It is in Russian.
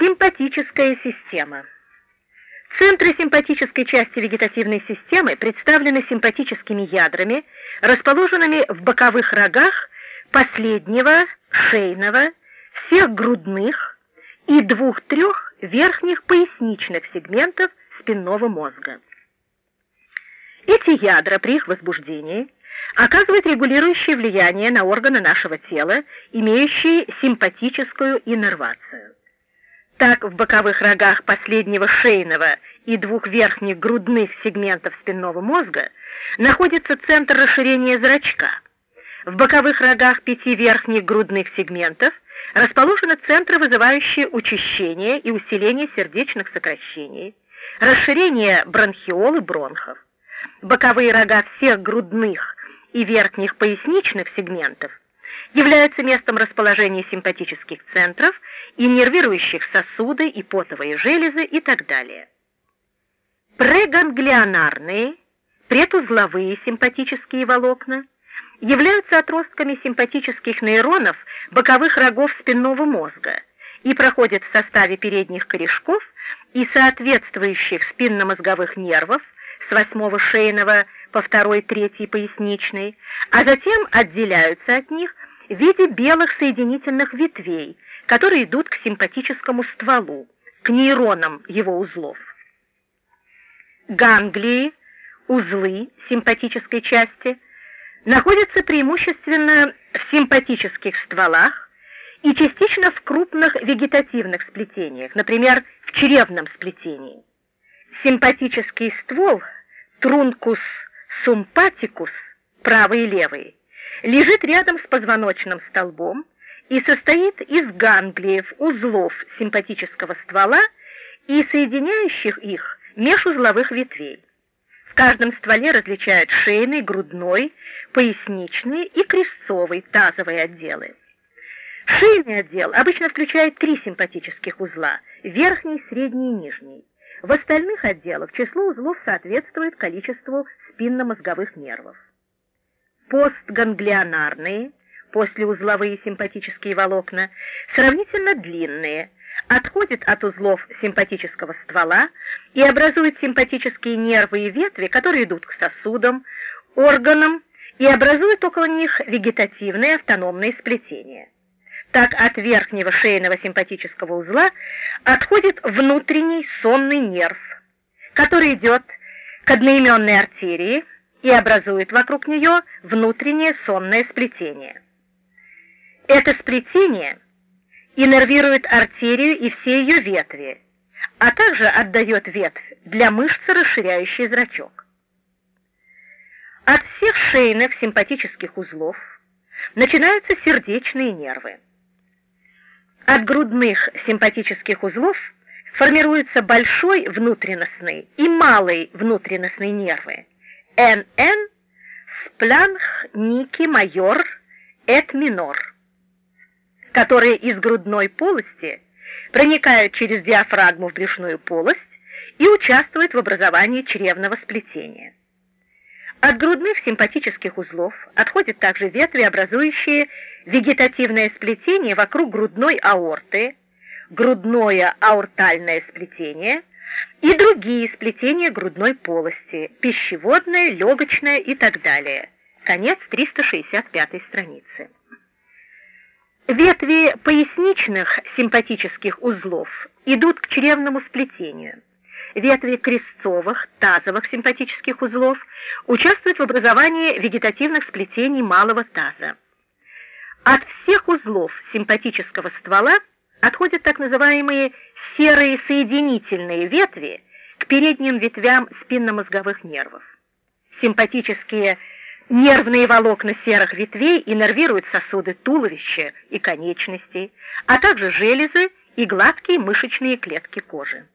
Симпатическая система. Центры симпатической части вегетативной системы представлены симпатическими ядрами, расположенными в боковых рогах последнего, шейного, всех грудных и двух-трех верхних поясничных сегментов спинного мозга. Эти ядра при их возбуждении оказывают регулирующее влияние на органы нашего тела, имеющие симпатическую иннервацию. Так, в боковых рогах последнего шейного и двух верхних грудных сегментов спинного мозга находится центр расширения зрачка. В боковых рогах пяти верхних грудных сегментов расположены центры, вызывающие учащение и усиление сердечных сокращений, расширение бронхиол и бронхов. Боковые рога всех грудных и верхних поясничных сегментов являются местом расположения симпатических центров, иннервирующих сосуды и потовые железы и так далее. Преганглионарные, предузловые симпатические волокна являются отростками симпатических нейронов боковых рогов спинного мозга и проходят в составе передних корешков и соответствующих спинномозговых нервов с восьмого шейного по второй, третий поясничный, а затем отделяются от них в виде белых соединительных ветвей, которые идут к симпатическому стволу, к нейронам его узлов. Ганглии, узлы симпатической части, находятся преимущественно в симпатических стволах и частично в крупных вегетативных сплетениях, например, в чревном сплетении. Симпатический ствол, трункус сумпатикус, правый и левый, лежит рядом с позвоночным столбом и состоит из ганглиев, узлов симпатического ствола и соединяющих их межузловых ветвей. В каждом стволе различают шейный, грудной, поясничный и крестцовый, тазовые отделы. Шейный отдел обычно включает три симпатических узла – верхний, средний и нижний. В остальных отделах число узлов соответствует количеству спинномозговых нервов. Постганглионарные, послеузловые симпатические волокна, сравнительно длинные, отходят от узлов симпатического ствола и образуют симпатические нервы и ветви, которые идут к сосудам, органам и образуют около них вегетативные автономные сплетения. Так от верхнего шейного симпатического узла отходит внутренний сонный нерв, который идет к одноименной артерии и образует вокруг нее внутреннее сонное сплетение. Это сплетение иннервирует артерию и все ее ветви, а также отдает ветвь для мышцы, расширяющей зрачок. От всех шейных симпатических узлов начинаются сердечные нервы. От грудных симпатических узлов формируются большой внутренностный и малый внутренностный нервы. НН спланх ники майор эт минор, которые из грудной полости проникают через диафрагму в брюшную полость и участвуют в образовании чревного сплетения. От грудных симпатических узлов отходят также ветви, образующие вегетативное сплетение вокруг грудной аорты, грудное аортальное сплетение и другие сплетения грудной полости, пищеводное, легочное и так далее. Конец 365 страницы. Ветви поясничных симпатических узлов идут к чревному сплетению. Ветви крестцовых, тазовых симпатических узлов участвуют в образовании вегетативных сплетений малого таза. От всех узлов симпатического ствола отходят так называемые серые соединительные ветви к передним ветвям спинномозговых нервов. Симпатические нервные волокна серых ветвей иннервируют сосуды туловища и конечностей, а также железы и гладкие мышечные клетки кожи.